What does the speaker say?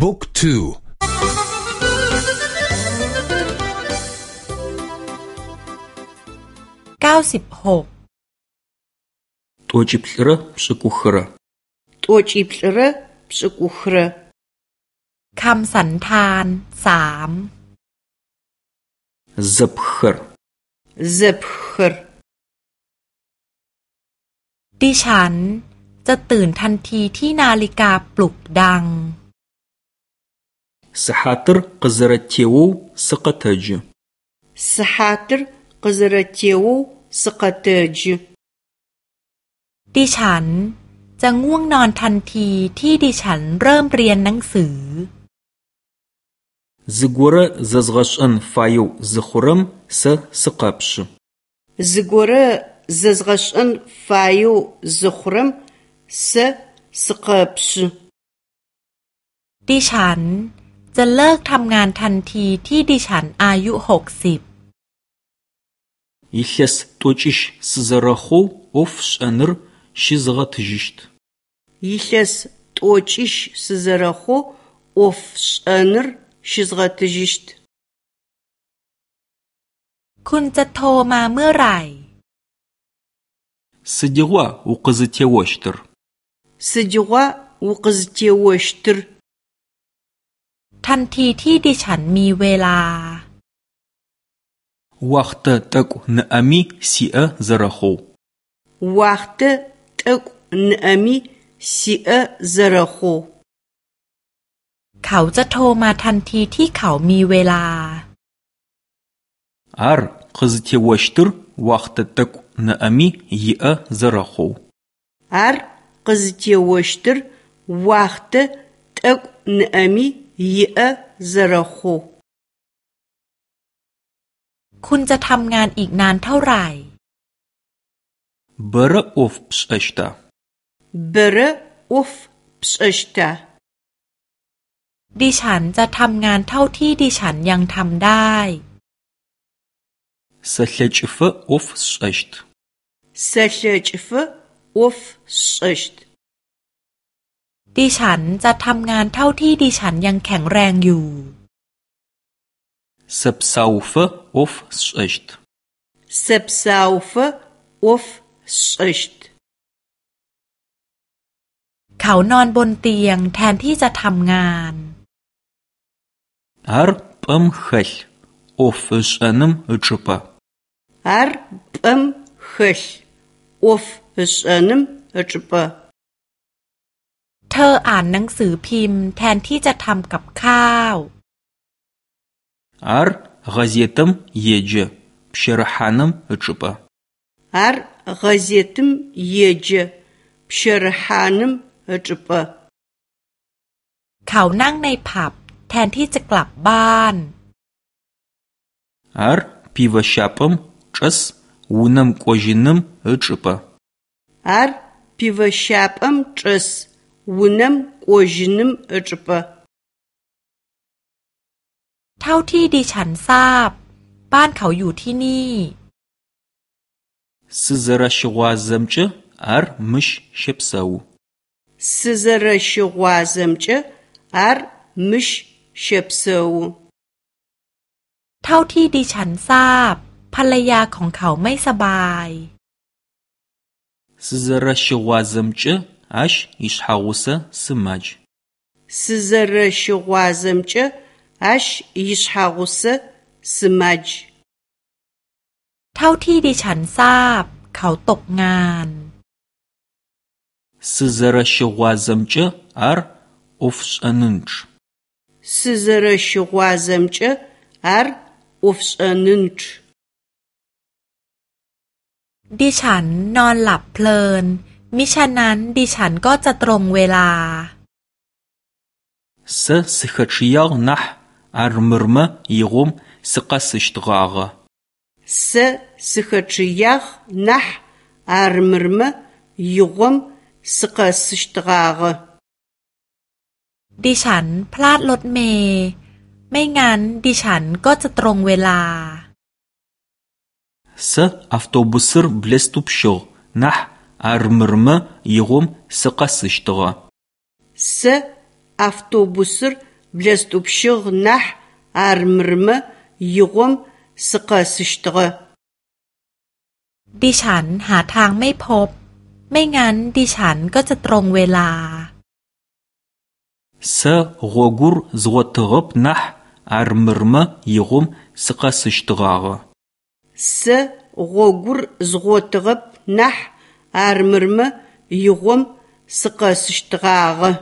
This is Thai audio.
บุ๊กทู้าสิบหก ตัวจิบระสกุขระตัวจิบระสกุขระคำสันธานสามซับขรซับขรดิฉันจะตื่นทันทีที่นาฬิกาปลุกดัง Сыхьатыр къызэрэтеоу сыкъэтэджы. Сыхьатыр къызэрэтеоу сыкъэтэджы. ดิฉัน จะง่วงนอนทันที ที่ดิฉันเริ่มเรียนหนังสือ Зыгорэ зэзгъэшӏэн фаеу зыхъурэм сэ сыкъэпшы. Зыгорэ зэзгъэшӏэн фаеу зыхъурэм сэ сыкъэпшы. ดิฉันจะเลิกทำงานทันทีที่ดิฉันอายุหกสิบ илъэс тӏокӏищ сызэрэхъоу ӏоф шӏэныр щызгъэтыжьыщт. Илъэс тӏокӏищ сызэрэхъоу ӏоф шӏэныр щызгъэтыжьыщт. คุณจะโทรมาเมื่อไหร่ Сыдигъуа укъызытеощтыр? Сыдигъуа укъызытеощтыр? ทันทีที่ดิฉันมีเวลาวักเตตกนอมิซีเอซระโควักเตตกนอมิซีเอซระโคเขาจะโทรมาทันทีที่เขามีเวลาอาร์คซเทวชตรวักเตตกนอมิยีเอซระโคอาร์คซเทวชตรวักเตตกนอมิ иӏэ зэрэхъу คุณจะทำงานอีกนานเท่าไหร่ Бэрэ ӏоф пшӏэщта? Бэрэ ӏоф пшӏэщта? ดิฉันจะทำงานเท่าที่ ดิฉันยังทำได้ Сэлъэкӏыфэ ӏоф сшӏэщт. Сэлъэкӏыфэ ӏоф сшӏэщт. ดิฉันจะทำงานเท่าที่ดิฉันยังแข็งแรงอยู่ с э п с а у ф อ ӏоф с ชต์ซ т Сэпсауфэ ӏ อ ф сшӏэщт. เขานอนบนเตียงแทนที่จะทำงาน а r п ์ э ัมเฮ ъ ӏ อ ф ы ш ӏ э н น м ์ ч ӏ ชปะอาร์ ӏ ัมเฮชออฟ ф ы ш ӏ э น ы ์อ ч ชปะออ่านหนังสือพิมพ์แทนที่จะทำกับข้าว Ар газетым еджэ. Пщэрыхьаным ычӏыпӏэ. Ар газетым еджэ. Пщэрыхьаным ычӏыпӏэ. เขานั่งในผับแทนที่จะกลับบ้าน Ар пивощапым чӏэс унэм кӏожьыным ычӏыпӏэ. Ар пивощапым чӏэс унэм кожным ычпа. เท่าที่ดิฉันทราบ บ้านเขาอยู่ที่นี่ซึซระชวาซัมจอาร์มิชชิปซาวซึซระชวาซัมจอาร์มิชชิปซาวเท่าที่ดิฉันทราบ ภรรยาของเขาไม่สบายซึซระชวาซัมจ Ащ ишъхьэгъусэ сымадж. Сызэрэщыгъуазэмкӏэ ащ ишъхьэгъусэ сымадж. เท่าที่ดิฉันทราบ เขาตกงาน сызэрэщыгъуазэмкӏэ ар ӏофшӏэнындж. сызэрэщыгъуазэмкӏэ ар ӏофшӏэнындж. ดิฉันนอนหลับเพลินมิฉะนั้นดิฉันก็จะตรงเวลาเสกชิยงนะอารมรมะยุมสกสิชตกาะเสกชิยงนะอารมรมะยุมสกสิชตกาะดิฉันพลาดรถเมย์ไม่งั้นดิฉันก็จะตรงเวลาเสอัฟโตบุสร์บลสตุปโชนะ а р м ы р м ы игъом сыкъэсыщтыгъэ. Сэ автобусыр б л э с т у п щ ы г ъ нахь а р м ы р м ы игъом сыкъэсыщтыгъэ. д и ш ดิฉัน а н г мэй поп. Мэй ган дишан гэ ก็ тронг в ว л а Сэ гъогур з г ъ о т ы г ъ ы п нахь а р м ы р м ы игъом с ы к ъ э с ы щ т ы г ъ э Сэ гъогур з г ъ о т ы г ъ ы п нахь әрмірмі үйіғым сықы сүштіғағы.